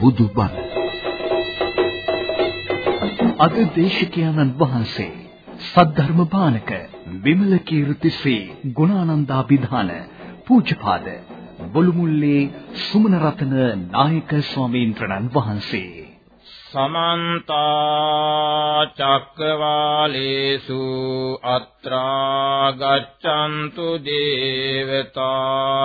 බුදුබණ. අද දේශකයන්න් වහන්සේ සද්ධර්ම බානක විමල කීර්ති ශ්‍රී ගුණානන්දාභිධාන පූජ්‍යපාද බොළුමුල්ලේ සුමන රතන නායක ස්වාමීන් වහන්සේ. සමන්ත චක්කවාලේසු අත්‍රා ගච්ඡන්තු දේවතා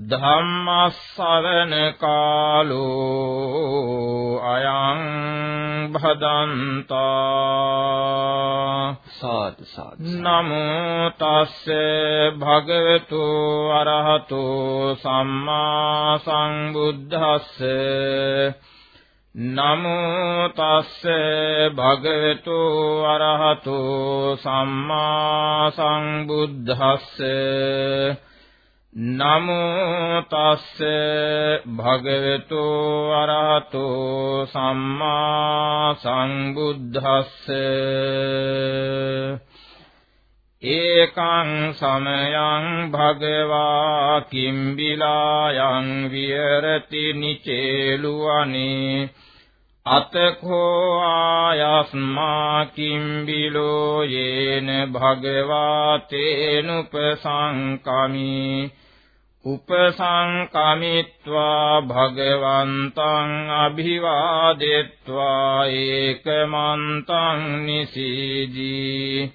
ධම්මස්සවන කාලෝ අයං භදන්තා සාදු සාදු නමෝ තස්සේ භගවතු අරහතෝ සම්මා සම්බුද්දස්සේ නමෝ තස්සේ භගවතු අරහතෝ සම්මා සම්බුද්දස්සේ නමෝ තස්ස භගවතු අරහතෝ සම්මා සම්බුද්දස්ස. ඒකං සමයං භගවා කිම්බිලායන් විහෙරති නිචේලුවනේ. අතකෝ ආයස්මා කිම්බිලෝ යේන භගවා තේනුපසංකමී. උපසංකමිත්වා භගවන්තං අභිවාදෙත්වා ඒකමන්තං නිසීදී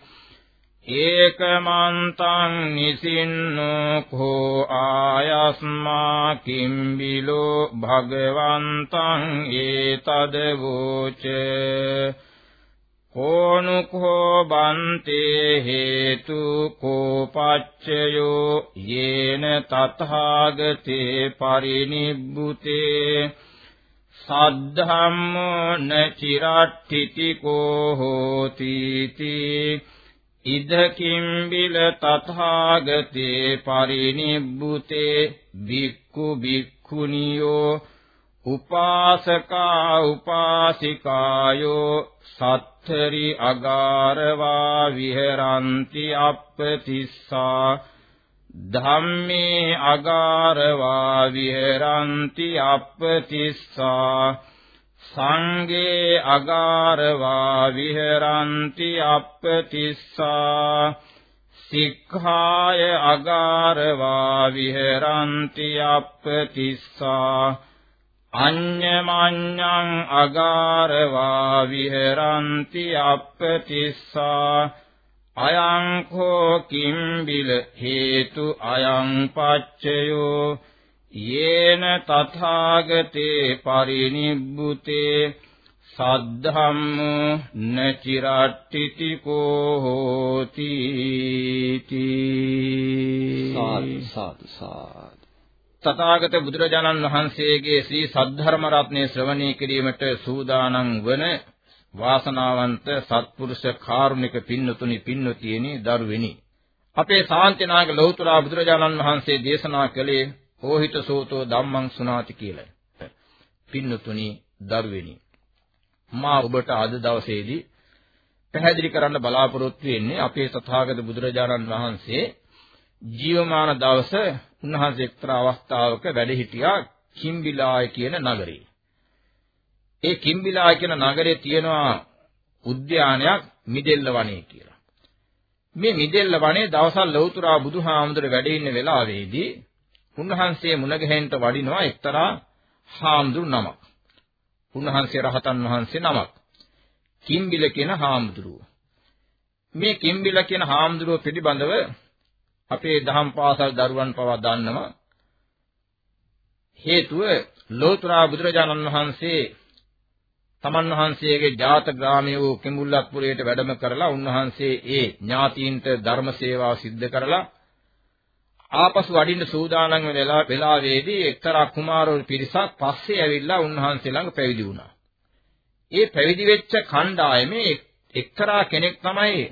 ඒකමන්තං නිසින්නෝ කෝ ආයස්මා කිම්බිලෝ භගවන්තං ඒතදවෝච කෝනුකෝ බන්තේ හේතු කෝපච්චයෝ යේන තථාගතේ පරිනිබ්බුතේ සද්ධම්මෝ නචිරට්ඨිති කෝ හෝති ඉදකින් බිල තථාගතේ පරිනිබ්බුතේ බික්ඛු බික්ඛුනියෝ උපාසකා උපාසිකායෝ සත්තරි අගාරවා විහෙරಂತಿ අප්පතිස්සා ධම්මේ අගාරවා විහෙරಂತಿ අප්පතිස්සා සංගේ අගාරවා විහෙරಂತಿ අප්පතිස්සා සික්ඛාය අගාරවා විහෙරಂತಿ අප්පතිස්සා අඤ්ඤමඤ්ඤං අගාරවා විහෙරಂತಿ අප්පතිස්සා අයං කෝ කිම්බිල හේතු අයං පච්චයෝ යේන තථාගතේ පරිනිබ්බුතේ සද්ධම්ම නචිරට්ටිති කෝ හෝති සාදු සාදු සාදු. තථාගත බුදුරජාණන් වහන්සේගේ ශ්‍රී සද්ධර්ම රත්නයේ ශ්‍රවණය කිරීමට සූදානම් වන වාසනාවන්ත සත්පුරුෂ කාරුණික පින්නතුනි පින්නතියනි දරුවෙනි අපේ ශාන්තිනායක ලෞතර බුදුරජාණන් වහන්සේ දේශනා කළේ ඕහිත සෝතෝ ධම්මං සුනාති කියලා. පින්නතුනි දරුවෙනි. මා ඔබට අද දවසේදී පැහැදිලි කරන්න බලාපොරොත්තු වෙන්නේ අපේ තථාගත බුදුරජාණන් වහන්සේ ජීවමාන දවස උන්වහන්සේ එක්තරා අවස්ථාවක වැඩ හිටියා කිම්බිලාය කියන නගරේ. ඒ කිම්බිලාය කියන නගරේ තියෙනවා උද්‍යානයක් මිදෙල්ල වනයේ කියලා. මේ මිදෙල්ල වනයේ දවසල් ලෞතුරා බුදුහාමුදුර වැඩ ඉන්න වෙලාවේදී උන්වහන්සේ මුණ ගැහෙන්න වඩිනවා එක්තරා හාමුදුරු නමක්. උන්වහන්සේ රහතන් වහන්සේ නමක්. කිම්බිල කියන හාමුදුරුව. මේ කිම්බිල කියන හාමුදුරුව පිළිබඳව අපේ දහම් පාසල් දරුවන් පවා දන්නවා. හේතුව ලෝතුරා බුදුරජාණන් වහන්සේ තමන් වහන්සේගේ ජාත ග්‍රාමයේ වූ කිඹුල්ලත්පුරයට වැඩම කරලා උන්වහන්සේ ඒ ඥාතීන්ට ධර්ම සේවාව සිද්ධ කරලා ආපසු වඩින්න සූදානම් වෙලා වෙලාවේදී එක්තරා කුමාරවරු පිරිසක් පස්සේ ඇවිල්ලා උන්වහන්සේ ළඟ පැවිදි වුණා. ඒ පැවිදි වෙච්ච කණ්ඩායමේ එක්තරා කෙනෙක් තමයි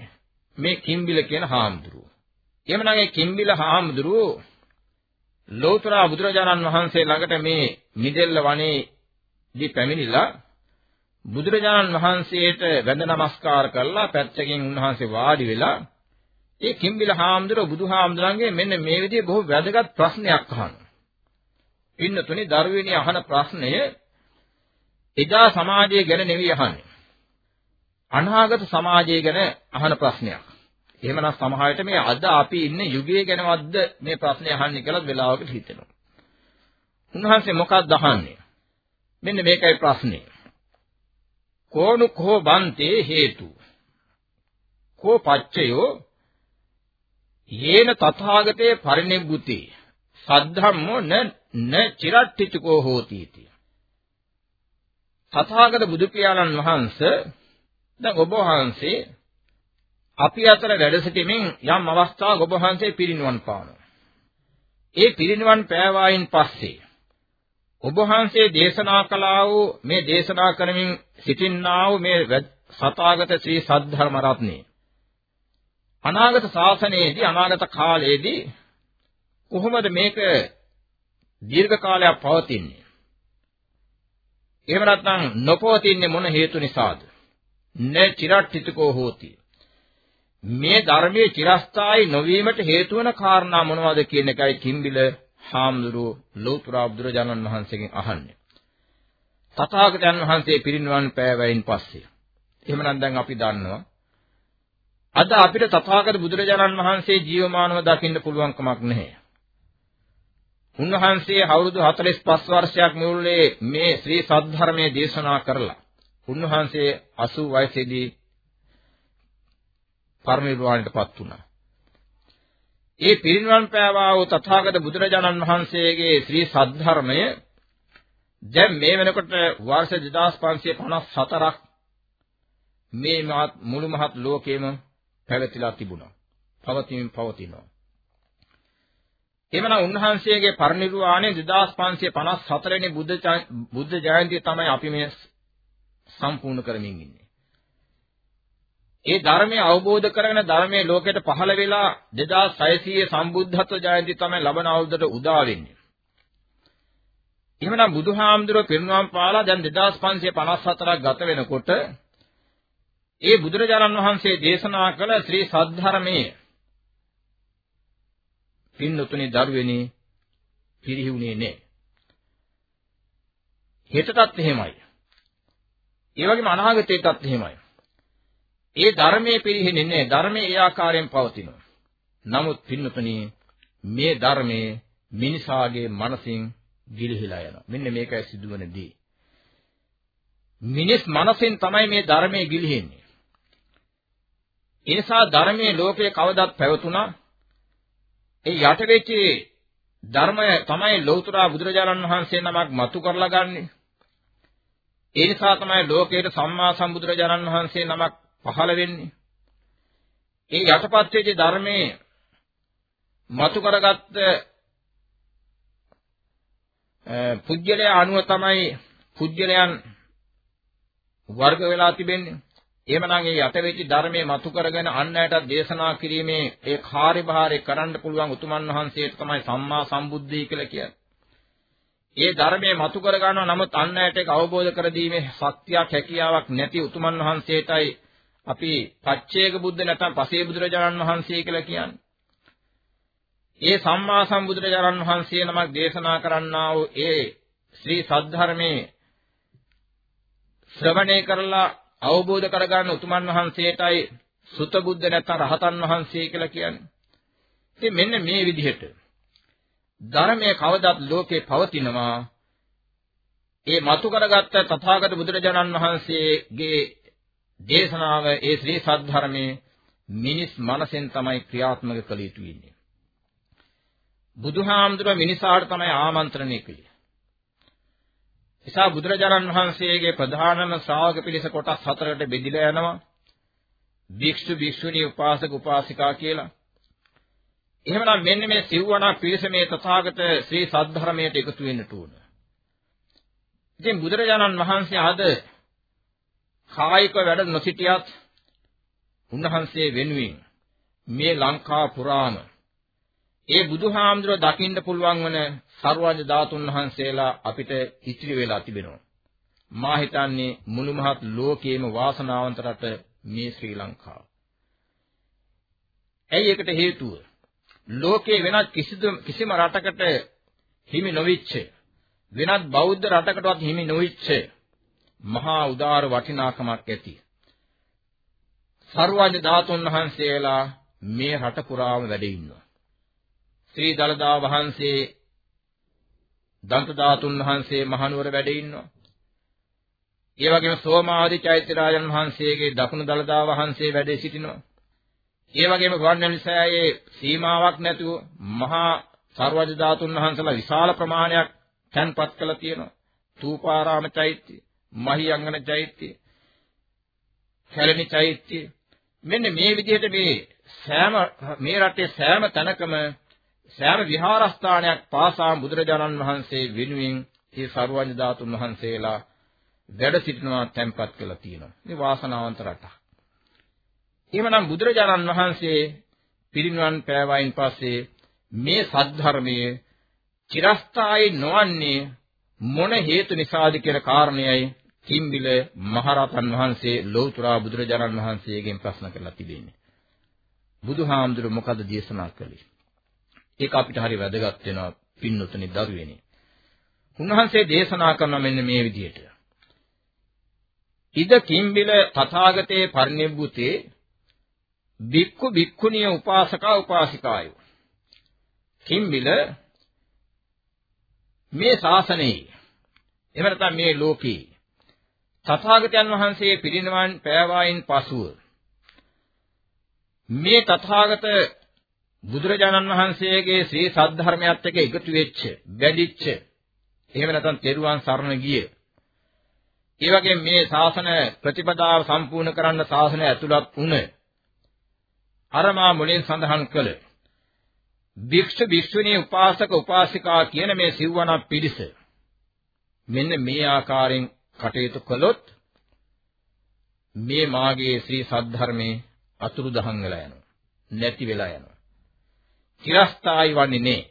මේ කිම්බිල කියන හාමුදුරුවෝ. එhmenan ඒ කිම්බිල හාමුදුරුවෝ ලෝතර බුදුරජාණන් වහන්සේ ළඟට මේ මිදෙල්ල වනේදී පැමිණිලා බුදුරජාණන් වහන්සේට වැඳ නමස්කාර කරලා පැත්තකින් උන්වහන්සේ වාඩි වෙලා ඒ කිම්බිල හාමුදුරුවෝ බුදුහාමුදුරන්ගේ මෙන්න මේ විදිහේ බොහෝ වැදගත් ප්‍රශ්නයක් අහනවා. පින්නතුනි දරුවෙනි අහන ප්‍රශ්නය එදා සමාජය ගැන නෙවෙයි අහන්නේ. අනාගත සමාජය ගැන අහන ප්‍රශ්නයක්. එහෙමනම් සමහරවිට මේ අද අපි ඉන්නේ යුගයේ ගැනවත්ද මේ ප්‍රශ්නේ අහන්නේ කියලා වෙලාවකට හිතෙනවා. උන්වහන්සේ මොකක්ද අහන්නේ? මෙන්න මේකයි ප්‍රශ්නේ. කෝණු කෝ බන්තේ හේතු. කෝ පච්චයෝ යේන තථාගතේ පරිනිබ්බුති සද්ධම්මෝ න න චිරට්ඨිතකෝ හෝති इति. තථාගත බුදු පියාණන් වහන්සේ දැන් ඔබ වහන්සේ අපි අතර වැඩ සිටීමෙන් යම් අවස්ථාවක ඔබ වහන්සේ පිරිනිවන් පානවා. ඒ පිරිනිවන් පෑවායින් පස්සේ ඔබ වහන්සේ දේශනා කළා වූ මේ දේශනා කරමින් සිටින්නා වූ මේ සතාගත ශ්‍රී සද්ධර්ම රත්නේ අනාගත ශාසනයේදී අනාගත කාලයේදී කොහොමද මේක දීර්ඝ කාලයක් පවතින්නේ? එහෙම නැත්නම් නොපවතින්නේ මොන හේතු නිසාද? න චිරට්ඨිතකෝ හෝති. මේ ධර්මයේ චිරස්ථායි නොවීමට හේතු වන කාරණා මොනවද කියන එකයි කිම්බිල හාමුදුරුව ලෝතර බුදුරජාණන් වහන්සේගෙන් අහන්නේ. තථාගතයන් වහන්සේ පිරිනිවන් පෑවයින් පස්සේ. එහෙමනම් දැන් අපි දන්නවා අද අපිට තථාගත බුදුරජාණන් වහන්සේ ජීවමානව දකින්න පුළුවන් කමක් නැහැ. උන්වහන්සේ අවුරුදු 45 වර්ෂයක් මුළුල්ලේ මේ ශ්‍රී සද්ධර්මයේ දේශනා කරලා උන්වහන්සේ 80 වයසේදී පරිනිර්වාණයටපත් වුණා. ඒ පිරිනිවන් පෑවා වූ තථාගත බුදුරජාණන් වහන්සේගේ ශ්‍රී සද්ධර්මය දැන් මේ වෙනකොට වර්ෂ 2554ක් මේ මුළු මහත් ලෝකෙම පැවතිලා තිබුණා. පවතිමින් පවතිනවා. එමනම් උන්වහන්සේගේ පරිනිර්වාණය 2554 වෙනි බුද්ධ බුද්ධ ජයන්තිය තමයි අපි මේ සම්පූර්ණ කරමින් ඉන්නේ. ඒ ධර්මය අවබෝධ කරගෙන ධර්මයේ ලෝකයට පහළ වෙලා 2600 සම්බුද්ධත්ව ජයන්ති තමයි ලබන අවුරුද්දට උදා වෙන්නේ. එහෙමනම් බුදුහාමුදුරුවෝ පිරිනුවම් පාලා දැන් 2554ක් ගත වෙනකොට ඒ බුදුරජාණන් වහන්සේ දේශනා කළ ශ්‍රී සද්ධර්මයේ පින්නතුනි දරුවෙනි පිරිහිුනේ නෑ. හෙටටත් එහෙමයි. ඒ වගේම අනාගතයටත් එහෙමයි. ඒ ධර්මයේ පිරිහෙන්නේ නෑ. ධර්මයේ ඒ ආකාරයෙන් පවතිනවා. නමුත් පින්නතුනි මේ ධර්මයේ මිනිසාගේ මනසින් ගිලිහිලා යනවා. මෙන්න මේකයි සිදුවන දේ. මිනිස් මනසෙන් තමයි මේ ධර්මයේ ගිලිහෙන්නේ. ඒ නිසා ධර්මයේ ලෝකයේ කවදත් පැවතුණා. ඒ යට වෙච්ච ධර්මය තමයි ලෞතර බුදුරජාණන් වහන්සේ නමක් මතු කරලා ගන්නෙ. ඒ නිසා තමයි ලෝකයේ සම්මා සම්බුදුරජාණන් වහන්සේ නමක් පහළ වෙන්නේ. ඒ යටපත් වෙච්ච ධර්මයේ මතු කරගත්ත පුජ්‍යලයා අනුව තමයි පුජ්‍යලයන් වර්ග වෙලා තිබෙන්නේ. එහෙමනම් ඒ යට වෙච්ච ධර්මයේ මතු කරගෙන අන් අයටත් දේශනා කිරීමේ ඒ කාර්යභාරය කරන්න පුළුවන් උතුමන් වහන්සේට තමයි සම්මා සම්බුද්ධිය කියලා කියන්නේ. ඒ ධර්මයේ මතු කර ගන්නවා නමුත් අන් අයට ඒක අවබෝධ කර දීමේ ශක්තියක් හැකියාවක් නැති උතුමන් වහන්සේටයි අපි පච්චේක බුද්ධ නැත්නම් පසේ බුදුරජාණන් වහන්සේ කියලා කියන්නේ. ඒ සම්මා සම්බුදුරජාණන් වහන්සේ නමක් දේශනා කරන්නා වූ ඒ ශ්‍රී සද්ධර්මයේ ශ්‍රවණය කරලා අවබෝධ කරගන්න උතුමන් වහන්සේටයි සුත බුද්ධ නැත්නම් රහතන් වහන්සේ කියලා කියන්නේ. ඉතින් මෙන්න මේ විදිහට ධර්මයේ කවදාත් ලෝකේ පවතිනවා. ඒ මතු කරගත්ත තථාගත බුදුරජාණන් වහන්සේගේ දේශනාව ඒ ශ්‍රී සද්ධර්මයේ මිනිස් මනසෙන් තමයි ක්‍රියාත්මක කළ යුතු වෙන්නේ. බුදුහාමුදුරුවෝ මිනිසාට තමයි ආමන්ත්‍රණය කළේ. නිසා බුදුරජාණන් වහන්සේගේ ප්‍රධානම ශ්‍රාවක පිරිස කොටස් හතරකට බෙදිලා යනවා. භික්ෂු භික්ෂුණී උපාසක උපාසිකා කියලා. එහෙමනම් මෙන්න මේ සිව්වණක් පිරිස මේ තථාගත ශ්‍රී සද්ධර්මයට එකතු වෙන්නට ඕන. ඉතින් බුදුරජාණන් වහන්සේ අද කායික වැඩ නොසිටියත් උන්වහන්සේ වෙනුවෙන් මේ ලංකා පුරාම ඒ බුදුහාමුදුරුව දකින්න පුළුවන් වන සර්වඥ ධාතුන් වහන්සේලා අපිට ඉතිරි වෙලා තිබෙනවා. මා හිතන්නේ මුළු මහත් ලෝකයේම වාසනාවන්ත රට මේ ශ්‍රී ලංකාව. ඇයි ඒකට හේතුව? ලෝකේ වෙනත් කිසිම රටකට හිමි නොවිච්ච වෙනත් බෞද්ධ රටකටවත් හිමි නොවිච්ච මහා උදාර වටිනාකමක් ඇති. සර්වඥ ධාතුන් වහන්සේලා මේ රට පුරාම වැඩ ඉන්නවා. ශ්‍රී දලදා වහන්සේ දන්ත ධාතුන් වහන්සේ මහනුවර වැඩ ඉන්නවා. ඒ වගේම සෝමාදි චෛත්‍යරාජන් වහන්සේගේ දකුණු දලදා වහන්සේ වැඩ සිටිනවා. ඒ වගේම ගුවන්විදුලිසෑයේ සීමාවක් නැතුව මහා සර්වජ ධාතුන් වහන්සේලා විශාල ප්‍රමාණයක් තැන්පත් කළා තියෙනවා. තූපාරාම චෛත්‍ය, මහියංගන චෛත්‍ය, කැලණි චෛත්‍ය මෙන්න මේ විදිහට මේ සෑම මේ රටේ සෑම තැනකම සෑම විහාරස්ථානයක් පාසා බුදුරජාණන් වහන්සේ වෙනුවෙන් මේ සර්වඥ ධාතුන් වහන්සේලා වැඩ සිටිනවා තැන්පත් කළා තියෙනවා. මේ වාසනාවන්ත රටක්. එහෙමනම් බුදුරජාණන් වහන්සේ පිරිනිවන් පෑවයින් පස්සේ මේ සද්ධර්මයේ චිරස්ථායි නොවන්නේ මොන හේතු නිසාද කියන කාරණයයි කිම්බිල මහරහතන් වහන්සේ ලෞතර බුදුරජාණන් වහන්සේගෙන් ප්‍රශ්න කරලා තිබෙන්නේ. බුදුහාමුදුර මොකද දේශනා කළේ? ඒක අපිට හරි වැදගත් වෙනවා පින්නතුනි දරුවෙනි. උන්වහන්සේ දේශනා කරන මෙන්න මේ විදිහට. ඉද කිම්බිල තථාගතේ පරිනිබ්බුතේ බික්කු බික්කුණිය උපාසකා උපාසිකායෝ. කිම්බිල මේ ශාසනයේ එහෙම නැත්නම් මේ ලෝකේ තථාගතයන් වහන්සේ පිරිනවන් පෑවායින් පසුව මේ තථාගත බුදුරජාණන් වහන්සේගේ ශ්‍රී සද්ධර්මයත් එක්ක එකතු වෙච්ච, වැඩිච්ච, එහෙම නැත්නම් තෙරුවන් සරණ ගිය. ඒ වගේම මේ ශාසන ප්‍රතිපදාව සම්පූර්ණ කරන්න ශාසනය ඇතුළත් වුණ අරමා මුලින් සඳහන් කළ භික්ෂු භික්ෂුණී උපාසක උපාසිකා කියන මේ සිව්වණක් පිරිස මෙන්න මේ ආකාරයෙන් කටයුතු කළොත් මේ මාගේ ශ්‍රී සද්ධර්මයේ අතුරුදහන් වෙලා යනවා. නැති වෙලා යනවා. චිරස්ථායි වන්නේ නේ.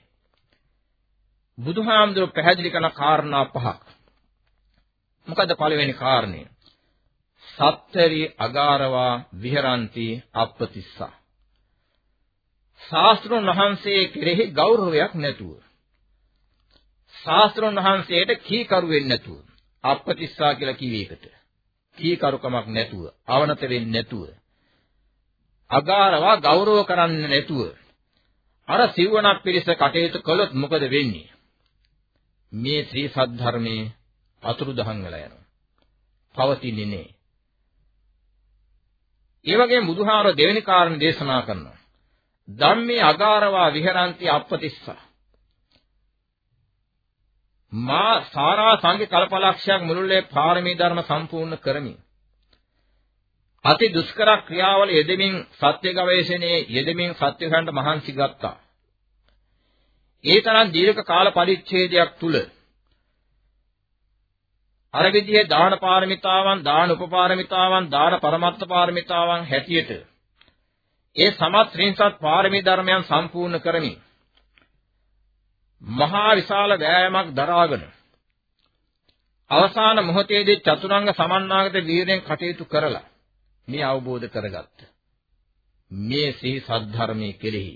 බුදුහාමුදුර පැහැදිලි කරන කාරණා පහක්. මොකද පළවෙනි කාරණය? සත්තරි අගාරවා විහරಂತಿ අප්පතිස්සා. ශාස්ත්‍රඥ වහන්සේ කෙරෙහි ගෞරවයක් නැතුව ශාස්ත්‍රඥ වහන්සේට කීකරු වෙන්නේ නැතුව අප්‍රතිස්සා කියලා කිව්වේකට කීකරුකමක් නැතුව අවනත වෙන්නේ නැතුව අගාරවා ගෞරව කරන්නේ නැතුව අර සිවණක් පිරිස කටයුතු කළොත් මොකද වෙන්නේ? මේ ශ්‍රී සද්ධර්මයේ අතුරුදහන් වෙලා යනවා. පවතින්නේ නෑ ඒ වගේම බුදුහාර දෙවෙනි කාරණේ දේශනා කරනවා. ධම්මේ අගාරවා විහරಂತಿ අප්පතිස්සා මා සාරා සංඝ කල්පලක්ෂයක් මුළුල්ලේ පාරමී ධර්ම සම්පූර්ණ කරමි. අති දුෂ්කර ක්‍රියාවල යෙදෙමින් සත්‍ය ගවේෂණයේ යෙදෙමින් සත්‍ය හොයන්න මහන්සි ගත්තා. ඒ තරම් දීර්ඝ කාල පරිච්ඡේදයක් තුල අර විදිහේ දාන පාරමිතාවන්, දාන උපපාරමිතාවන්, දාන පරමත්ත පාරමිතාවන් හැටියට ඒ සමත් ත්‍රිංසත් පාරමී ධර්මයන් සම්පූර්ණ කරමින් මහා විශාල වෑයමක් දරාගෙන අවසාන මොහොතේදී චතුරංග සමන්නාගත වීරයෙන් කටයුතු කරලා මේ අවබෝධ කරගත්ත මේ ශ්‍රී සද්ධර්මයේ කෙරෙහි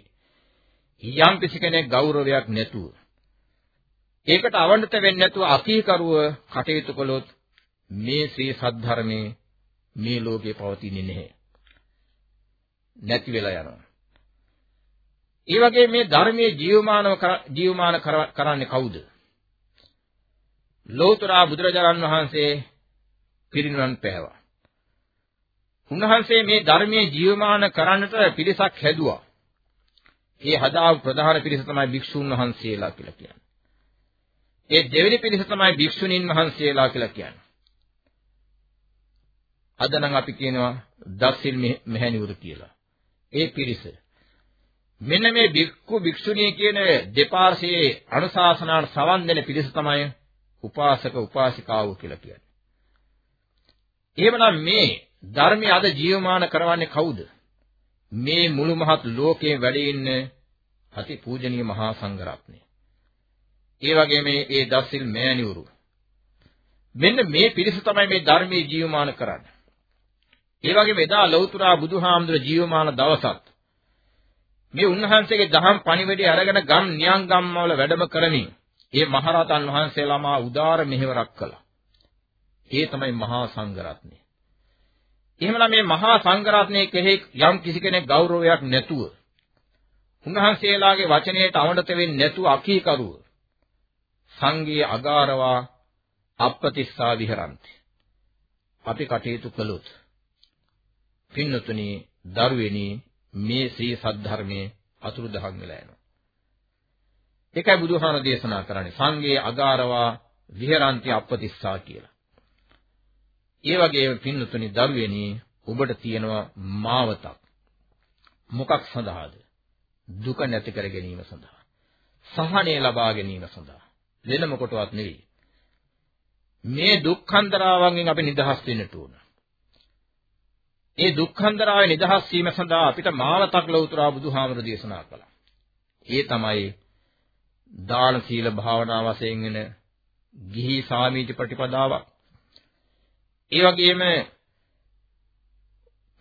යම් කිසි කෙනෙක් ගෞරවයක් නැතුව ඒකට අවනත වෙන්නේ නැතුව අකීකරුව කටයුතු කළොත් මේ ශ්‍රී සද්ධර්මයේ මේ ලෝකේ පවතින්නේ නැහැ නැති වෙලා යනවා. ඒ වගේ මේ ධර්මයේ ජීවමානව ජීවමාන කරන්නේ කවුද? ලෝතර බුදුරජාණන් වහන්සේ පිරිනිවන් පෑවා. උන්වහන්සේ මේ ධර්මයේ ජීවමාන කරන්නට පිරිසක් හැදුවා. ඒ හදාපු ප්‍රධාන පිරිස තමයි භික්ෂුන් වහන්සේලා කියලා කියන්නේ. ඒ දෙවෙනි පිරිස තමයි භික්ෂුණීන් වහන්සේලා කියලා කියන්නේ. අද නම් අපි කියනවා දස්සිල් මෙහැණිවරු කියලා. ඒ පිරිස. මෙන්න මේ භික්ඛු භික්ෂුණී කියන දෙපාර්ශ්වයේ අනුශාසනාවට සවන් දෙන පිරිස තමයි උපාසක උපාසිකාවෝ කියලා කියන්නේ. එහෙමනම් මේ ධර්මය අද ජීවමාන කරවන්නේ කවුද? මේ මුළු මහත් ලෝකයේ වැඩ ඉන්න අති පූජනීය මහා සංඝරත්නය. ඒ වගේම ඒ දස්සිල් මෑණිවරු. මෙන්න මේ පිරිස තමයි මේ ධර්මයේ ජීවමාන කරන්නේ. ඒ වගේම එදා ලෞතුරා බුදුහාමුදුර ජීවමාන දවසත් මේ උන්වහන්සේගේ දහම් පණිවිඩය අරගෙන ගම් නියං ගම්වල වැඩම කරමින් ඒ මහරහතන් වහන්සේලාම උදාර මෙහෙවරක් කළා. ඒ තමයි මහා සංඝරත්නය. එහෙමනම් මේ මහා සංඝරත්නයේ කෙරෙහි යම් කිසි කෙනෙක් ගෞරවයක් නැතුව උන්වහන්සේලාගේ වචනයට අවනත වෙන්නේ නැතුව අකීකරුව සංඝයේ අගාරවා අප්පතිස්සා විහරಂತಿ. අපි කටයුතු කළොත් පින්නතුනි දරුවෙනි මේ ශ්‍රී සද්ධර්මයේ අතුරුදහන් වෙලා යනවා. ඒකයි බුදුහාම දේශනා කරන්නේ සංඝයේ අගාරවා විහරಂತಿ අප්පතිස්සා කියලා. ඒ වගේම පින්නතුනි දරුවෙනි ඔබට තියෙනවා මාවතක්. මොකක් සඳහාද? දුක නැති කර ගැනීම සඳහා. සහනය ලබා ගැනීම සඳහා. වෙන මොකටවත් නෙවෙයි. මේ දුක්ඛන්දරාවෙන් අපි නිදහස් වෙන්නට ඕන. ඒ දුක්ඛන්දරාවේ නිදහස් වීම සඳහා අපිට මාවතක් ලෞතුරා බුදුහාමර දේශනා කළා. ඒ තමයි දාන සීල භාවනා වශයෙන් වෙන ගිහි සාමීච ප්‍රතිපදාවක්. ඒ වගේම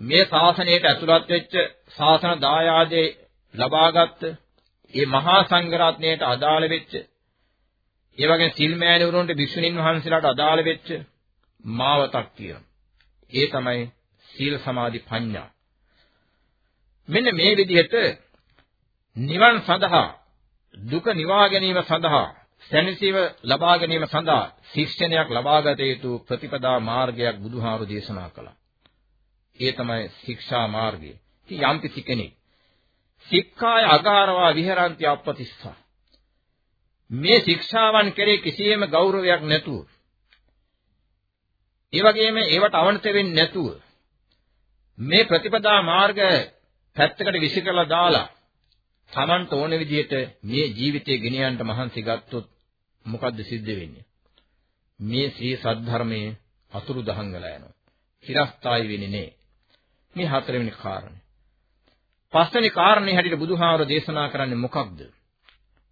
මේ ශාසනයට ඇතුළත් වෙච්ච ශාසන දායාදේ ලබාගත් ඒ මහා සංඝරත්නයට අදාළ වෙච්ච ඒ වගේ සිල්මෑණිවරුන්ට භික්ෂුණීන් වහන්සේලාට අදාළ වෙච්ච මාවතක් තියෙනවා. ඒ තමයි සීල සමාධි ප්‍රඥා. මෙන්න මේ විදිහට නිවන් සඳහා දුක නිවා ගැනීම සඳහා සැනසීම ලබා ගැනීම සඳහා ශික්ෂණයක් ලබාගත යුතු ප්‍රතිපදා මාර්ගයක් බුදුහාරු දේශනා කළා. ඒ තමයි ශික්ෂා මාර්ගය. ඉතින් යම්කිසි කෙනෙක් සික්ඛාය අගාරවා විහෙරಂತಿ අප්පතිස්සා මේ ශික්ෂාවන් කෙරේ කිසියම් ගෞරවයක් නැතුව ඒ වගේම ඒවට අවනත වෙන්නේ නැතුව මේ ප්‍රතිපදා මාර්ග පැත්තකට විසිකලා දාලා Tamanට ඕන විදිහට මේ ජීවිතය ගෙන යන්න මහන්සි ගත්තොත් මොකද්ද සිද්ධ වෙන්නේ? මේ ශ්‍රී සද්ධර්මයේ අතුරු දහන් වෙලා යනවා. চিරස්ථායි වෙන්නේ නෑ. මේ හතරවෙනි කාරණේ. පස්වෙනි කාරණේ හැටියට බුදුහාමර දේශනා කරන්නේ මොකක්ද?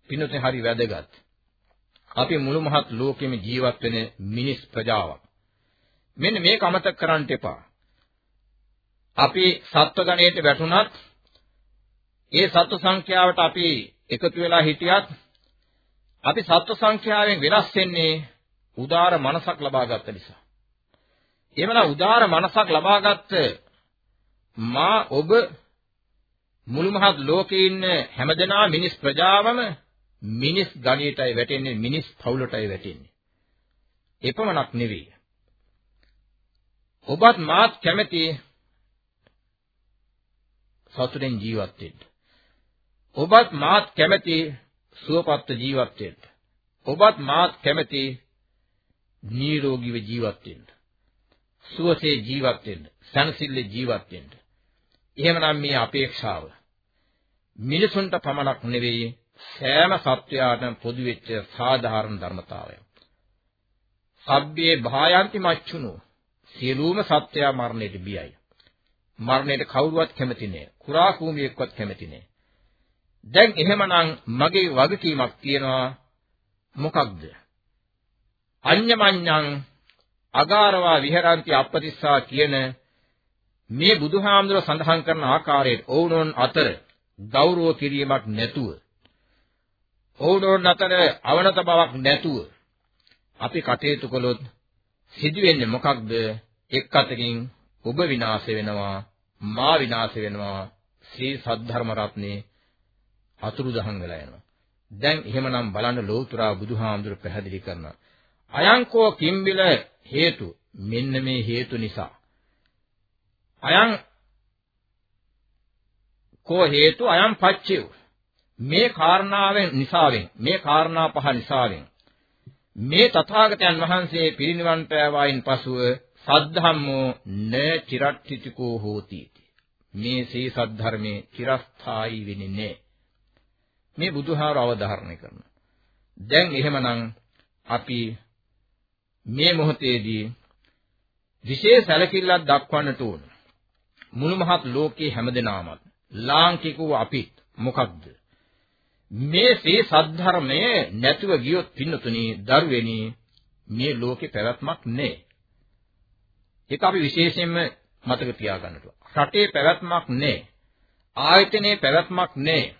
පින්නතේ හරි වැදගත්. අපි මුළු මහත් ලෝකෙම ජීවත් වෙන මිනිස් ප්‍රජාවක්. මෙන්න මේක අමතක කරන්න එපා. අපි සත්ව ගණයට වැටුණත් ඒ සත්ව සංඛ්‍යාවට අපි එකතු වෙලා හිටියත් අපි සත්ව සංඛ්‍යාවෙන් වෙනස් වෙන්නේ උදාර මනසක් ලබාගත්ත නිසා. එවනම් උදාර මනසක් ලබාගත්ත මා ඔබ මුළු මහත් ලෝකේ ඉන්න හැමදෙනා මිනිස් ප්‍රජාවම මිනිස් ගණයටයි වැටෙන්නේ මිනිස් පවුලටයි වැටෙන්නේ. එපමණක් නෙවෙයි. ඔබත් මාත් කැමති සතුටෙන් ජීවත් වෙන්න. ඔබත් මාත් කැමති සුවපත්ව ජීවත් වෙන්න. ඔබත් මාත් කැමති නිරෝගීව ජීවත් වෙන්න. සුවසේ ජීවත් වෙන්න, සනසිල්ලේ ජීවත් වෙන්න. එහෙමනම් මේ අපේක්ෂාව මිනිසුන්ට පමණක් නෙවෙයි සෑම සත්වයාටම පොදු වෙච්ච සාධාරණ ධර්මතාවයක්. සබ්බේ භායන්ති මච්චුනෝ සියලුම සත්වයා මරණයට බියයි. මරණයට කවුරුවත් කැමති නෑ. කුරා කූමියෙක්වත් කැමති නෑ. දැන් එහෙමනම් මගේ වගකීමක් තියෙනවා මොකක්ද? අඤ්ඤමඤ්ඤං අගාරවා විහෙරಂತಿ අපතිස්සා කියන මේ බුදුහාමුදුර සඳහන් කරන ආකාරයට ඕනෝන් අතර ගෞරව කිරීමක් නැතුව ඕනෝන් අතර අවනත බවක් නැතුව අපි කටයුතු කළොත් සිදුවෙන්නේ මොකක්ද එක් අතකින් ඔබ විනාශ වෙනවා මා විනාශ වෙනවා ශ්‍රී සද්ධර්ම රත්නේ අතුරුදහන් වෙලා යනවා. දැන් එහෙමනම් බලන්න ලෝතුරා බුදුහාමුදුර පැහැදිලි කරනවා අයංකෝ කිම්බිල හේතු මෙන්න මේ හේතු නිසා. අයං කෝ හේතු අයං පච්චේ මේ කාරණාවෙන් නිසාවෙන් මේ කාරණා පහ නිසාවෙන් මේ තථාගතයන් වහන්සේ පිරිනිවන් පෑවායින් පසුව සද්ධම්මෝ න චිරට්ඨිතිකෝ හෝති මේ සී සද්ධර්මයේ චිරස්ථායි වෙන්නේ නැහැ මේ බුදුහාර අවධාරණය කරනවා. දැන් එහෙමනම් අපි මේ මොහොතේදී විශේෂ සැලකිල්ලක් දක්වන්නට ඕන. මුළු මහත් ලෝකයේ හැමදෙනාමත් ලාංකිකව අපිත් මොකක්ද මේ ශ්‍රී සද්ධර්මයේ නැතුව ගියොත් පින්නතුනි දරුවෙනි මේ ලෝකේ පැවැත්මක් නැහැ. ඒක අපි විශේෂයෙන්ම මතක තියාගන්නට. රටේ පැවැත්මක් නැහැ. ආයතනයේ පැවැත්මක් නැහැ.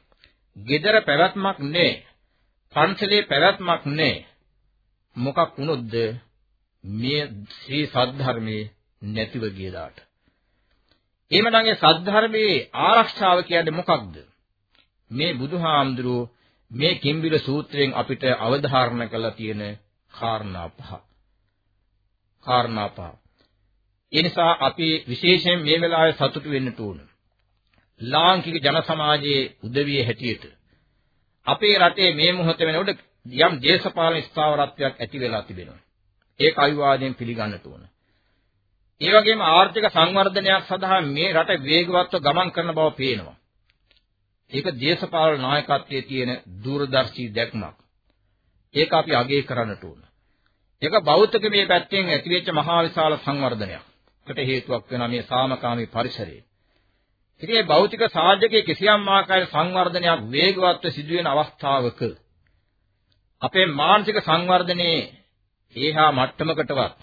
gedara පැවැත්මක් නැහැ. පන්සලේ පැවැත්මක් නැහැ. මොකක් වුණොත්ද මේ ශ්‍රී සද්ධර්මයේ නැතිව ගිය දාට. එහෙමනම් ඒ සද්ධර්මයේ ආරක්ෂාව කියන්නේ මොකක්ද? මේ බුදුහාමුදුරුවෝ මේ කිම්බිල සූත්‍රයෙන් අපිට අවධාරණ කළා තියෙන කාරණා පහ. කාරණා පහ. ඒ නිසා අපි විශේෂයෙන් මේ වෙලාවේ සතුටු වෙන්න ඕන. ලාංකික ජන සමාජයේ උදවිය හැටියට අපේ රටේ මේ මොහොත වෙනකොට යම් දේශපාලන ස්ථාවරත්වයක් ඇති වෙලා තිබෙනවා. ඒක අවිවාදයෙන් පිළිගන්නට ඕන. ඒ වගේම ආර්ථික සංවර්ධනයක් සඳහා මේ රට වේගවත්ව ගමන් කරන බව පේනවා. ඒක දේශපාලන නායකත්වයේ තියෙන දූරදර්ශී දැක්මක්. ඒක අපි අගය කරන්නට ඕන. ඒක බෞද්ධක මේ පැත්තෙන් ඇතිවෙච්ච මහා විශාල සංවර්ධනයක්කට හේතුවක් වෙනවා මේ සාමකාමී පරිසරය. ඉතින් මේ භෞතික සාධකයේ කිසියම් ආකාරයක සංවර්ධනයක් වේගවත්ව සිදුවෙන අවස්ථාවක අපේ මානසික සංවර්ධනයේ ඒහා මට්ටමකටවත්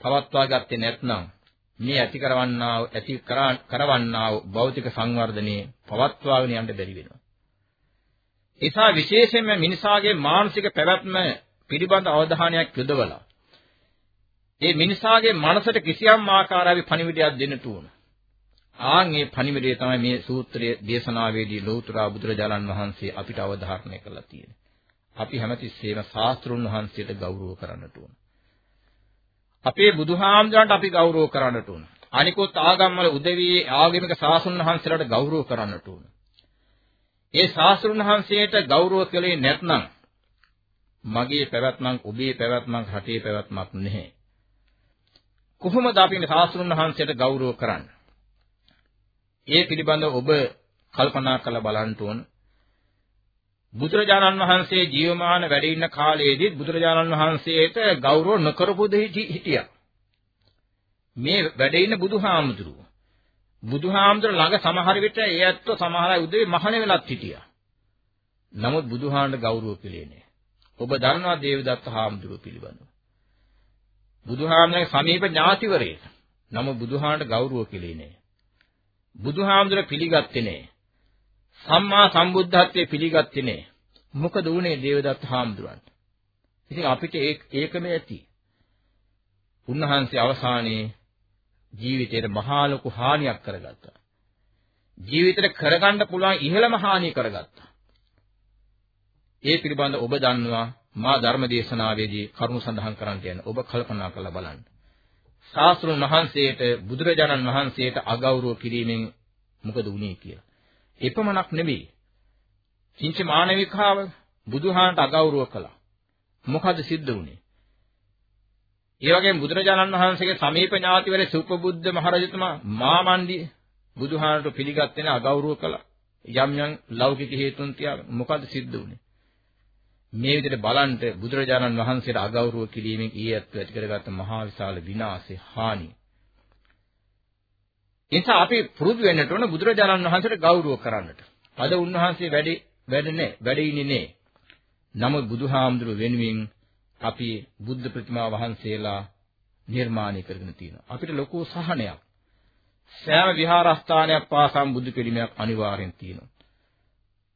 පවත්වා ගත්තේ නැත්නම් මේ ඇති කරවන්නා ඇති කරවන්නා භෞතික සංවර්ධනයේ පවත්වාගෙන යන්න බැරි වෙනවා. ඒසා විශේෂයෙන්ම මිනිසාගේ මානසික පැවැත්ම පිළිබඳ අවධානයක් යොදවලා ඒ මිනිසාගේ මනසට කිසියම් ආකාරයක පණිවිඩයක් දෙන්නට උන. ආන් මේ පණිවිඩය තමයි මේ සූත්‍රයේ දේශනාවේදී ලෞතර බුදුරජාණන් වහන්සේ අපිට අවධාරණය කරලා තියෙන්නේ. අපි හැමතිස්සෙම ශාස්ත්‍රුන් වහන්සේට ගෞරව කරන්නට ඕන. අපේ බුදුහාමුදුරන්ට අපි ගෞරව කරන්නට ඕන. අනිකුත් ආගම්වල උදවියේ ආගමික ශාසුන් වහන්සේලාට ගෞරව කරන්නට ඕන. ඒ ශාස්ත්‍රුන් වහන්සේට ගෞරව කළේ නැත්නම් මගේ පැවැත්මක් ඔබේ පැවැත්මක් රටේ පැවැත්මක් නැහැ. කොහොමද අපි මේ ශාස්ත්‍රුන් වහන්සේට ගෞරව කරන්නේ? ඒ පිළිබඳව ඔබ කල්පනා කරලා බලන්න ඕන. බුදුරජාණන් වහන්සේ ජීවමාන වැඩ ඉන්න කාලයේදී බුදුරජාණන් වහන්සේට ගෞරව නොකරපු දෙහි හිටියා. මේ වැඩ ඉන්න බුදුහාමුදුරුවෝ. බුදුහාමුදුර ළඟ සමහර විට ඒ ඇත්ත සමහර අය උදේ මහණ වෙලත් හිටියා. නමුත් බුදුහාමුදුරට ගෞරව පිළේ නෑ. ඔබ දන්නවා දේවදත්ත හාමුදුරුවෝ පිළිබඳව. බුදුහාමුදුරගේ සමීප ඥාතිවරයෙක්. නමුත් බුදුහාමුදුරට ගෞරව පිළේ නෑ. බුදුහාමුදුර පිළිගත්තේ නෑ. සම්මා සම්බුද්ධත්වයේ පිළිගත්තේ නෑ. මොකද උනේ දේවදත්ත හාමුදුරන්ට? ඉතින් අපිට ඒකම ඇති. උන්වහන්සේ අවසානයේ ජීවිතේට මහා ලොකු හානියක් කරගත්තා. ජීවිතේට කරගන්න පුළුවන් ඉහළම හානිය කරගත්තා. ඒ පිළිබඳ ඔබ දන්නවා මා ධර්ම දේශනාවේදී කරුණු සඳහන් කරන්න යන ඔබ කල්පනා කරලා බලන්න. ශාස්ත්‍රුන් වහන්සේට බුදුරජාණන් වහන්සේට අගෞරව කිරීමෙන් මොකද වුනේ කියලා. එපමණක් නෙවෙයි. කිංච මානවිකාව බුදුහාන්ට අගෞරව කළා. මොකද සිද්ධ වුනේ? ඒ වගේම බුදුරජාණන් වහන්සේගේ සමීප ඥාතිවරේ සුපබුද්ධ මහරජතුමා මාමණ්ඩි බුදුහාමට පිළිගත්තේ නැ අගෞරව කළා. යම් යම් ලෞකික හේතුන් තියාගෙන මොකද සිද්ධ වුනේ? මේ විදිහට බලන්න බුදුරජාණන් වහන්සේට අගෞරව කිරීමෙන් ඊයත් ඇති කරගත්ත මහා විශාල විනාශේ හානි. එනිසා අපි පුරුදු වෙන්නට ඕන බුදුරජාණන් වහන්සේට ගෞරව කරන්නට. අද උන්වහන්සේ වැඩි වැඩ නැහැ, වැඩ ඉන්නේ නැහැ. නමුත් බුදුහාමුදුරුව වෙනුවෙන් අපි බුද්ධ ප්‍රතිමා වහන්සේලා නිර්මාණය කරගෙන තියෙනවා. අපිට ලොකු සහනයක්. සෑම විහාරස්ථානයක් පාසම් බුදු පිළිමයක් අනිවාර්යෙන් තියෙනවා.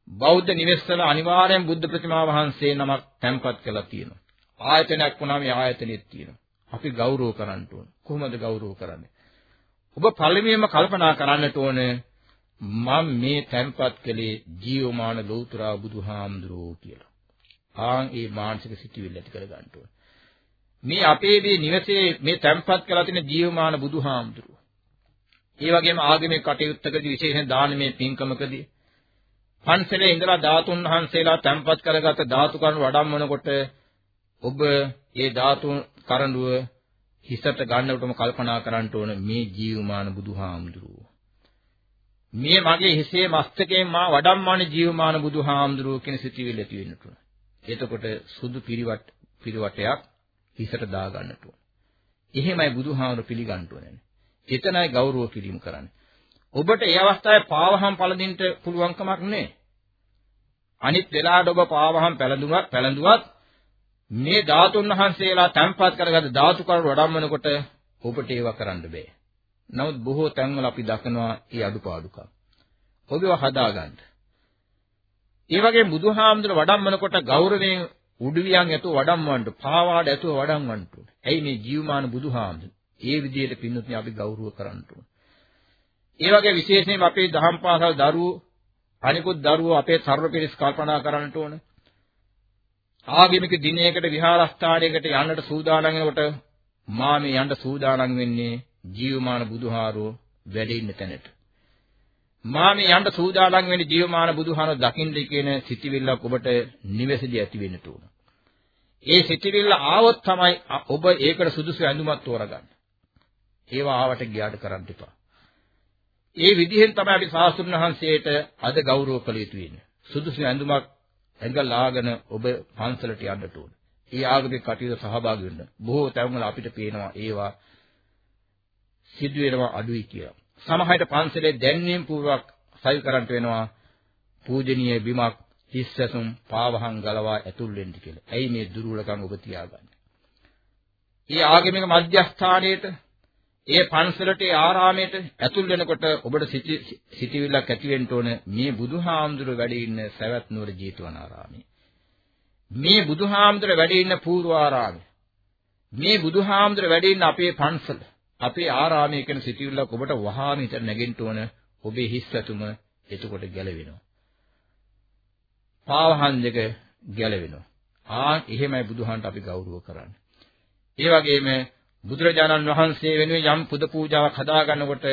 බෞද්ධ නිවෙස්වල අනිවාර්යෙන් බුද්ධ ප්‍රතිමා වහන්සේ නමක් තැන්පත් කරලා තියෙනවා. ආයතනයක් වුණාම ඒ ආයතනෙත් තියෙනවා. අපි ගෞරව කරන්න ඕන. කොහොමද ගෞරව කරන්නේ? ඔබ පළමුවෙන්ම කල්පනා කරන්නට ඕනේ මම මේ තැන්පත් කළේ ජීවමාන ලෞතර බුදුහාමුදුරුවෝ කියලා. ආන් ඒ මානසික සිටිවිල්ල ඇති කර ගන්න ඕන. මේ අපේ මේ නිවසේ මේ තැන්පත් කරලා තියෙන ජීවමාන බුදුහාමුදුරුවෝ. ඒ වගේම ආගමික කටයුත්තකදී විශේෂයෙන් දානමය පින්කමකදී පන්සලේ ඉඳලා ධාතුන් වහන්සේලා තැන්පත් කරගත ධාතු කරුණු වඩම්මනකොට ඔබ ඒ ධාතු කරඬුව හිසට ගන්නකොටම කල්පනා කරන්න ඕන මේ ජීවමාන බුදුහාමුදුරුවෝ. මේ මගේ හිසේ මස්තකයෙන් මා වඩම්මාන ජීවමාන බුදුහාමුදුරුවෝ කියන සිතිවිල්ල ඇති වෙන්නට ඕන. එතකොට සුදු පිරිවට පිරිවටයක් හිසට දා ගන්නට ඕන. එහෙමයි බුදුහාමුදුරුවෝ පිළිගන්න ඕනේ. එතනයි ගෞරව කිරීම කරන්නේ. ඔබට ඒ අවස්ථාවේ පාවහම් පළඳින්න පුළුවන් කමක් නැහැ. අනිත් වෙලාවට ඔබ පාවහම් පැලඳුනත් පැලඳුවත් මේ ධාතුන් වහන්සේලා තැන්පත් කරගත් ධාතු කරු වඩම්මනකොට ඔබට ඒවා කරන්න බෑ. නමුත් බොහෝ තැන්වල අපි දකිනවා ඒ අඩුපාඩුකම්. ඔබව හදාගන්න. ඒ වගේ බුදුහාමුදුර වඩම්මනකොට ගෞරවයෙන් උඩුවියන් ඇතුව වඩම්වන්න, පාවාඩ ඇතුව වඩම්වන්න ඕනේ. ඇයි මේ ජීවමාන බුදුහාමුදුර? ඒ විදිහට පින්නතුනි අපි ගෞරව කරන්න ඕනේ. ඒ වගේ විශේෂයෙන්ම අපේ දහම් පාසල් දරුවෝ අනිකුත් දරුවෝ අපේ සර්ව පිරිස් කල්පනා කරන්නට ඕන. ආගමික දිනයකට විහාරස්ථානයකට යන්නට සූදානම් වෙනකොට මා මේ යන්න සූදානම් වෙන්නේ ජීවමාන බුදුහාරෝ වැඩ ඉන්න තැනට. මා මේ යන්න සූදානම් වෙන්නේ ජීවමාන බුදුහාරෝ දකින්න කියන සිතිවිල්ලක් ඔබට නිවැරදි ඇති වෙන්න ඕන. ඒ සිතිවිල්ල ආවොත් තමයි ඔබ ඒකට සුදුසු ඇඳුමක් තෝරගන්න. ඒවා ආවට ගියාට කරන්න එපා. ඒ විදිහෙන් තමයි අපි සාස්ත්‍රුන් වහන්සේට අද ගෞරව කළ යුතු වෙන්නේ. සුදුසු ඇඳුමක් ඇඟලාගෙන ඔබ පන්සලට යන්නට ඕන. ඒ ආගමික කටයුතු සහභාගී වෙන්න. බොහෝ තැන්වල අපිට පේනවා ඒවා සිදු වෙනවා අඩුයි කියලා. සමහරට පන්සලේ දැන්වීම පූර්වක සල් කරන්ට වෙනවා පූජනීය බිමක් හිස්සසුම් පාවහන් ගලවා ඇතුල් වෙන්න කියලා. ඇයි මේ දුර්වලකම් ඔබ තියාගන්නේ? ඒ ආගමික මධ්‍යස්ථානයේට ඒ පන්සලට ඒ ආරාමයට ඇතුල් වෙනකොට ඔබට සිතිවිල්ලක් ඇති වෙන්න ඕන මේ බුදුහාමුදුර වැඩ ඉන්න සවැත් නුවර ජීතවනාරාමයේ. මේ බුදුහාමුදුර වැඩ ඉන්න පූර්වාරාමයේ. මේ බුදුහාමුදුර වැඩ ඉන්න අපේ පන්සල, අපේ ආරාමයේ කියන සිතිවිල්ලක් ඔබට වහාම හිත නැගෙන්න ඕන ඔබේ හිස්සතුම එතකොට ගැලවෙනවා. පාවහන් දෙක ගැලවෙනවා. ආ එහෙමයි බුදුහාන්ට අපි ගෞරව කරන්නේ. ඒ වගේම බුදුරජාණන් වහන්සේ වෙනුවෙන් යම් පුද පූජාවක් හදා ගන්නකොට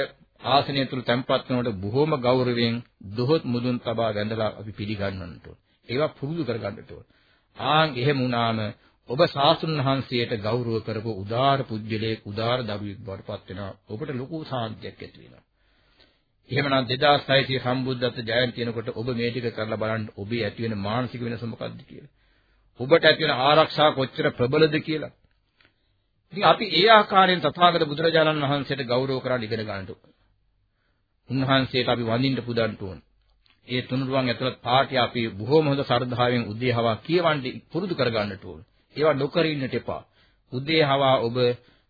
ආසනය තුල තැන්පත් වෙනකොට බොහොම ගෞරවයෙන් දොහොත් මුදුන් තබා වැඳලා අපි පිළිගන්නන්නට ඕන. ඒවා පුරුදු කරගන්නට ඕන. ආන් එහෙම වුණාම ඔබ සාසුන් වහන්සේට ගෞරව කරපු උදාාර පුජ්‍යලේ උදාාර දරුවෙක් බවට පත් වෙනවා. ඔබට ලොකු සාන්තියක් ඇති වෙනවා. එහෙමනම් 2600 සම්බුද්ධත්ව ජයන්ති වෙනකොට ඔබ මේ ටික කරලා බලන්න ඔබේ ඇති වෙන මානසික වෙනස මොකක්ද කියලා. ඔබට ඇති වෙන ආරක්ෂා කොච්චර ප්‍රබලද කියලා. ඉතින් අපි ඒ ආකාරයෙන් තථාගත බුදුරජාණන් වහන්සේට ගෞරව කරලා ඉගෙන ගන්නට උන්වහන්සේට අපි වඳින්න පුදන්න ඕන. ඒ තුනුරුවන් ඇතුළත් පාටි අපි බොහොම හොඳ ශ්‍රද්ධාවෙන් උදේහවා කියවන්නේ පුරුදු කර ගන්නට ඕන. ඒවා නොකර ඉන්නට එපා. උදේහවා ඔබ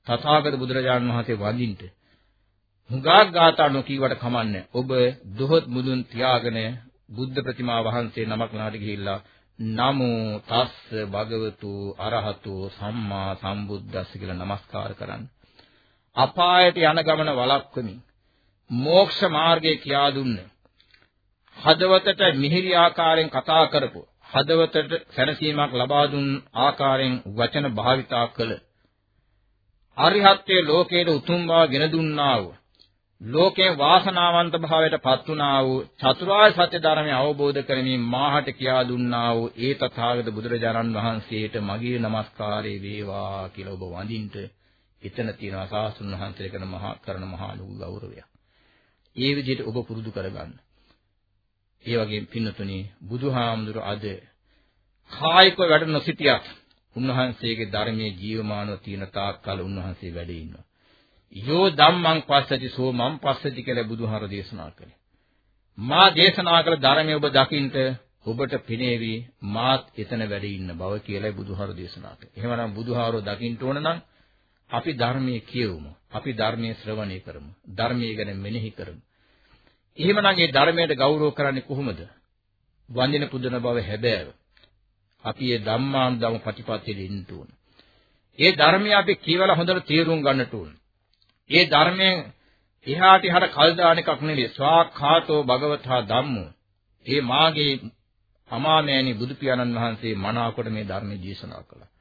තථාගත බුදුරජාණන් වහන්සේ වඳින්න. හුඟක් ගාථා නොකීවට කමන්නේ. ඔබ දොහොත් මුදුන් තියාගෙන බුද්ධ ප්‍රතිමා වහන්සේ නමක් ළඟට ගිහිල්ලා නමෝ තස්ස භගවතු අරහතු සම්මා සම්බුද්දස්ස කියලා নমස්කාර කරන්න. අපායට යන ගමන වළක්වමින් මෝක්ෂ මාර්ගය කියා දුන්න. හදවතට මිහිරි ආකාරයෙන් කතා කරපු හදවතට සැනසීමක් ලබා දුන් ආකාරයෙන් වචන භාවිතා කළ අරිහත්ත්වයේ ලෝකයේ උතුම් බව ගෙන දුන්නා වූ ලෝකේ වාසනාවන්ත භාවයට පත් වුණා වූ චතුරාර්ය සත්‍ය ධර්මය අවබෝධ කරමින් මාහට කියා දුන්නා වූ ඒ තථාගත බුදුරජාණන් වහන්සේට මගේ নমස්කාරය වේවා කියලා ඔබ වඳින්න එතන තියෙනවා සාසුන් වහන්සේ කරන මහා කරන මහා ලොකු ගෞරවයක්. ඒ විදිහට ඔබ පුරුදු කරගන්න. ඒ වගේම පින්නතුනි බුදුහාමුදුර අද කායික වැඩ නොසිටියත් උන්වහන්සේගේ ධර්මයේ ජීවමානව තියෙන තාක් කල උන්වහන්සේ වැඩ ඉන්නවා. යෝ ධම්මං පස්සති සෝ මං පස්සති කියලා බුදුහාර දේශනා කළේ. මා දේශනා කළ ධර්මය ඔබ දකින්ට ඔබට පිනේවි මාත් එතන වැඩ ඉන්න බව කියලායි බුදුහාර දේශනා කළේ. එහෙමනම් බුදුහාරෝ දකින්න ඕන නම් අපි ධර්මයේ කියවමු. අපි ධර්මයේ ශ්‍රවණය කරමු. ධර්මයේ ගැන මෙනෙහි කරමු. එහෙමනම් මේ ධර්මයට ගෞරව කරන්නේ කොහොමද? වන්දින පුදන බව හැබෑව. අපි මේ ධම්මානුධම ප්‍රතිපත්තියේ ඉන්න ඕන. ඒ ධර්මය අපි කියවලා හොඳට තේරුම් ගන්නට ඕන. ඒ ධර්මයෙන් එහාට එහාට කල් දාන එකක් නෙවෙයි ස්වාඛාතෝ භගවතා ධම්මෝ. ඒ මාගේ අමාමෑණි බුදු පියාණන් වහන්සේ මනාකොට මේ ධර්මයේ දේශනා කළා.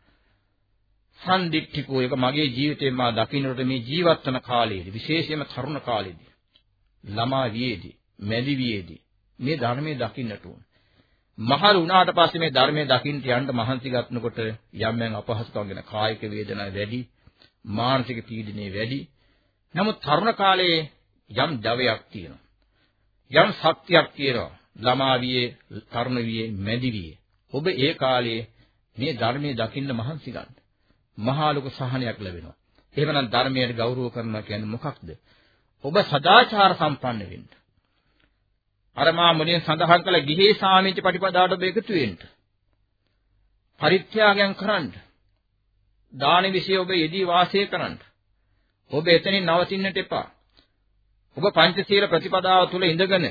සම්දික්ඨිකෝ එක මගේ ජීවිතේ මා දකින්නට මේ ජීවත් වන කාලයේදී විශේෂයෙන්ම තරුණ කාලයේදී ළමා වියේදී මැදි වියේදී මේ ධර්මයේ දකින්නට ඕන. මහලු වුණාට පස්සේ මේ ධර්මයේ දකින්න යන්න මහන්සි ගන්නකොට යම් යම් අපහසුතාවන ගැන කායික වේදනා වැඩි මානසික පීඩනය වැඩි නමුත් තරුණ කාලයේ යම් ජවයක් තියෙනවා. යම් ශක්තියක් තියෙනවා. ළමා වියේ, තරුණ වියේ, මැදි වියේ. ඔබ ඒ කාලයේ මේ ධර්මයේ දකින්න මහන්සි ගන්න. මහා ලොකු සහනයක් ලැබෙනවා. එහෙමනම් ධර්මයට ගෞරව කරනවා කියන්නේ මොකක්ද? ඔබ සදාචාර සම්පන්න වෙන්න. අර මා මුලින් සඳහන් කළ ගිහි සාමිච්ච ප්‍රතිපදාවට ඔබ එකතු වෙන්න. පරිත්‍යාගයන් කරන්න. දාන විශ්ය ඔබ යෙදී වාසය කරන්න. ඔබ එතනින් නවතින්නට එපා. ඔබ පංචශීල ප්‍රතිපදාව තුල ඉඳගෙන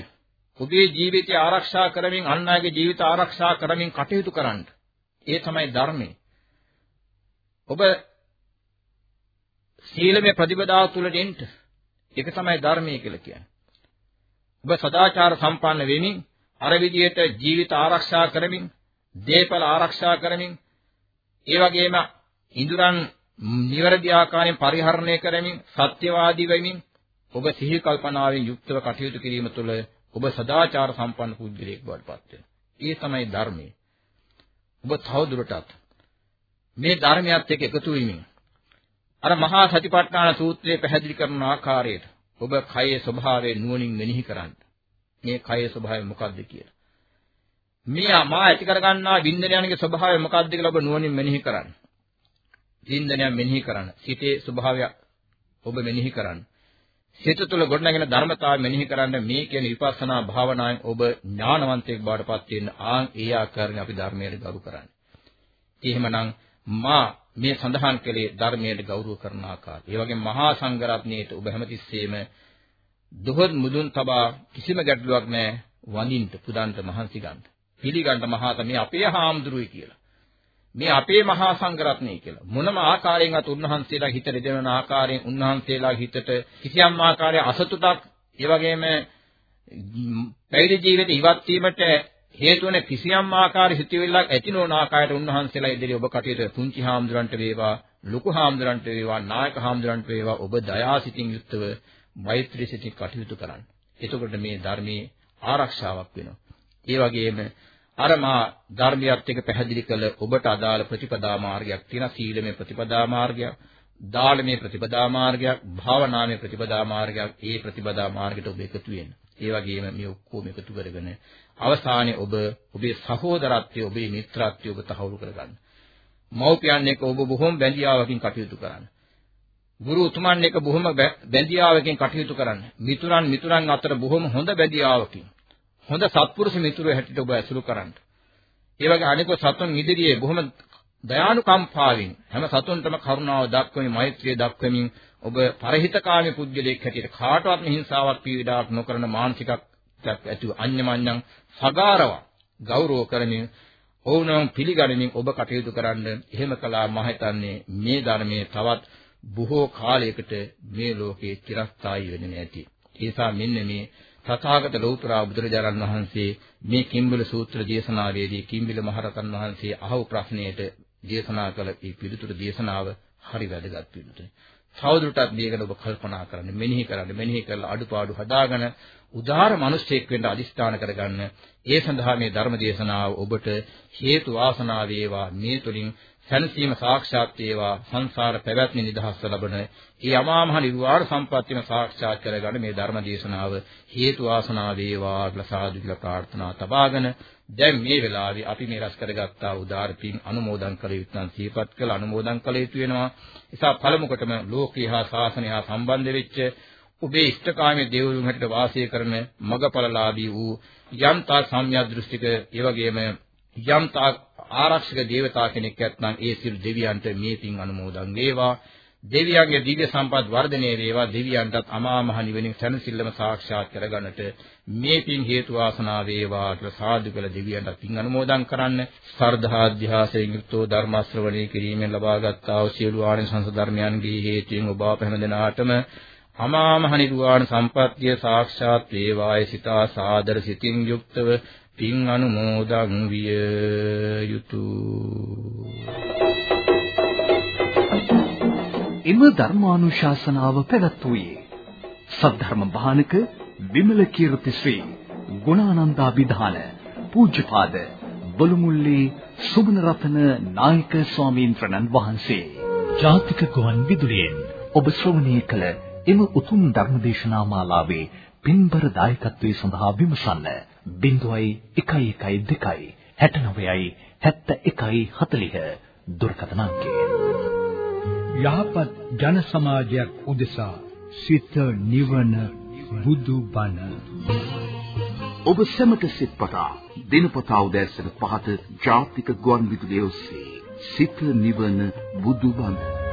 ඔබේ ජීවිතය ආරක්ෂා කරමින් අන් අයගේ ජීවිත ආරක්ෂා කරමින් කටයුතු කරන්න. ඒ තමයි ධර්මය. ඔබ සීලමය ප්‍රතිපදාව තුලට එන්න. ඒක තමයි ධර්මය කියලා කියන්නේ. ඔබ සදාචාර සම්පන්න වෙමින් අර විදියට ජීවිත ආරක්ෂා කරමින්, දේපල ආරක්ෂා කරමින්, ඒ වගේම ඉඳුරන් නිවැරදි ආකාරයෙන් පරිහරණය කරමින්, සත්‍යවාදී වෙමින් ඔබ සිහි කල්පනාවෙන් යුක්තව කටයුතු කිරීම තුළ ඔබ සදාචාර සම්පන්න පුද්ගලයෙක් බවට පත් වෙනවා. ඒ තමයි ධර්මය. ඔබ තවදුරටත් මේ ධර්මයත් එක්ක එකතු වීමෙන් අර මහා සතිපට්ඨාන සූත්‍රයේ පැහැදිලි කරන ආකාරයට ඔබ කයේ ස්වභාවය නුවණින් මෙනෙහි කරන්න. මේ කයේ ස්වභාවය මොකක්ද කියලා. මේ මා ඇති කරගන්නා වින්දනයන්ගේ ස්වභාවය මොකක්ද කියලා ඔබ නුවණින් මෙනෙහි කරන්න. වින්දනයන් මෙනෙහි කරන්න. සිතේ ස්වභාවය ඔබ මෙනෙහි කරන්න. සිත තුළ ගොඩනගෙන ධර්මතාවය මෙනෙහි කරන්න මේ කියන විපස්සනා භාවනාවෙන් ඔබ ඥානවන්තයෙක් බවට පත් වෙන්න ආන් ඒ ආකාරයෙන් අපි ධර්මයට ගරු කරන්නේ. එහෙමනම් මා මේ සඳහන් කළේ ධර්මයට ගෞරව කරන ආකාරය. ඒ වගේම මහා සංඝරත්නයේට ඔබ හැමතිස්සෙම දුහත් මුදුන් තබා කිසිම ගැටලුවක් නැහැ වඳින්න පුදන්ට මහන්සි ගන්න. පිළිගන්න මහා තමයි අපේ හාමුදුරුවෝ කියලා. මේ අපේ මහා සංඝරත්නය කියලා. මොනම ආකාරයෙන්වත් උන්වහන්සේලා හිත දෙදෙන ආකාරයෙන් උන්වහන්සේලා හිතට කිසියම් ආකාරයේ අසතුටක් ඒ වගේම පැවිදි ජීවිත ඉවත් වීමට හේතු වෙන කිසියම් ආකාරයේ හිතවිල්ලක් ඇති නොවන ආකාරයට උන්වහන්සේලා ඉදිරියේ ඔබ කටයුතු පුංචි හාමුදුරන්ට වේවා ලොකු හාමුදුරන්ට වේවා නායක හාමුදුරන්ට වේවා ඔබ දයාසිතින් යුක්තව මෛත්‍රී සිතින් කටයුතු කරන්න. එතකොට මේ ධර්මයේ ආරක්ෂාවක් වෙනවා. ඒ වගේම අර මා ධර්මියත් එක්ක පැහැදිලි කළ ඔබට අදාළ ප්‍රතිපදා මාර්ගයක් තියෙනවා සීලමය ප්‍රතිපදා මාර්ගයක් දානමය ප්‍රතිපදා මාර්ගයක් භාවනාමය ප්‍රතිපදා මාර්ගයක් ඒ ප්‍රතිපදා මාර්ගයට ඔබ එකතු වෙන්න. ඒ වගේම මේ ඔක්කොම එකතු කරගෙන අවසානයේ ඔබ ඔබේ සහෝදරත්වය ඔබේ මිත්‍රත්වය ඔබ තහවුරු කරගන්න. මව්පියන් එක්ක ඔබ බොහොම බැඳියාවකින් කටයුතු කරන්න. ගුරු උතුමන් එක්ක බොහොම බැඳියාවකින් කටයුතු කරන්න. මිතුරන් මිතුරන් අතර බොහොම හොඳ බැඳියාවකින් හොඳ සත්පුරුෂ මිතුරු හැටියට ඔබ ඇසුරු කරන්න. ඒ වගේ අනික සතුන් ඉදිරියේ බොහොම දයානුකම්පාවෙන් හැම සතුන්ටම කරුණාව දක්වමින් මෛත්‍රිය දක්වමින් ඔබ පරහිතකාමී පුද්ගලයෙක් හැටියට කාටවත් හිංසාවක් පීඩාවක් නොකරන මානසිකක් ඇතුව අඤ්ඤමඤ්ඤං සගාරව ගෞරව කරමින් ඔවුනම් පිළිගනිමින් ඔබ කටයුතු කරන්න එහෙම කළා මම හිතන්නේ මේ ධර්මයේ තවත් බොහෝ කාලයකට මේ ලෝකේ චිරස්ථායී වෙන්නේ නැති. ඒ නිසා මෙන්න මේ තථාගත ලෞතර බුදුරජාණන් වහන්සේ මේ කිම්බිල සූත්‍ර දේශනාවේදී කිම්බිල මහරතන් වහන්සේ අහව ප්‍රශ්නයට දේශනා කළ මේ පිළිතුරු දේශනාව හරි වැදගත් පිළිතුරයි. තවදුරටත් මේකට ඔබ කල්පනා කරන්න, මෙනෙහි කරන්න, මෙනෙහි කරලා අඩුපාඩු හදාගෙන උදාර මිනිසෙක් වෙන්න අදිස්ථාන කරගන්න. ඒ සඳහා මේ ධර්ම දේශනාව ඔබට හේතු වාසනා වේවා. මේ තුලින් සැනසීම සාක්ෂාත් වේවා සංසාර පැවැත්ම නිදහස් ලැබෙන ඒ අමාමහ නිර්වාණ සම්පත්තියම සාක්ෂාත් කරගන්න මේ ධර්ම දේශනාව හේතු වාසනා වේවා කියලා සාදු කියලා ප්‍රාර්ථනා තබාගෙන දැන් මේ වෙලාවේ අපි මේ රැස් කරගත්තා උදාර පින් අනුමෝදන් කළ යුතුන් සිහිපත් කළ අනුමෝදන් කළ යුතු වෙනවා. නිසා පළමු කොටම ලෝකී හා ශාසනය හා සම්බන්ධ වෙච්ච ඔබේ ඉෂ්ඨකාමී දේවලුන් හැටියට වාසය කරන මගපලලාභී වූ යම්තා සම්‍යක් දෘෂ්ටික ඒ වගේම යම්තා ආරක්ෂක දේවතා කෙනෙක් ඇත්නම් ඒ සිල් දෙවියන්ට මේ පින් අනුමෝදන් වේවා. දෙවියන්ගේ දිව්‍ය සම්පත් වර්ධනය වේවා. දෙවියන්ටත් අමා මහ නිවනින් සැනසෙල්ලම සාක්ෂාත් කරගන්නට මේ පින් හේතු වාසනා වේවා කියලා සාදු කළ දෙවියන්ට පින් අනුමෝදන් කරන්න. සර්ධා අධ්‍යාසයෙන් යුක්තව ධර්ම ශ්‍රවණය කිරීමෙන් ලබාගත් ආ සියලු ආනිසංස ධර්මයන්ගේ හේතුයෙන් ඔබ අප හැම දිනාටම අමා මහ නිර්වාණ සම්පත්තිය සාක්ෂාත් වේවායි. සිතා සාදර සිතින් යුක්තව පින් අනුමෝදන් විය යුතුය. එම ධර්මානුශාසනාව පැවැත්වුවේ සද්ධර්ම භානක විමල කීර්ති ශ්‍රී ගුණානන්දා විධාන පූජ්‍යපාද බොළුමුල්ලේ සුමන රතන නායක ස්වාමීන් වහන්සේ ජාතික ගුවන් විදුලියෙන් ඔබ ශ්‍රවණය කළ එම උතුම් ධර්මදේශනා මාලාවේ පින්බර දායකත්වයේ සඳහා විමසන්න 0112 69යි 71යි 40 දුරකථන අංකය යහපත් ජන සමාජයක් උදෙසා සිත නිවන බුදු බණ. ඔබ සැමට සිත්පතා දිනපතා උදෑසන 5ට ජාතික ගුවන් විදුලිය ඔස්සේ සිත නිවන බුදු බණ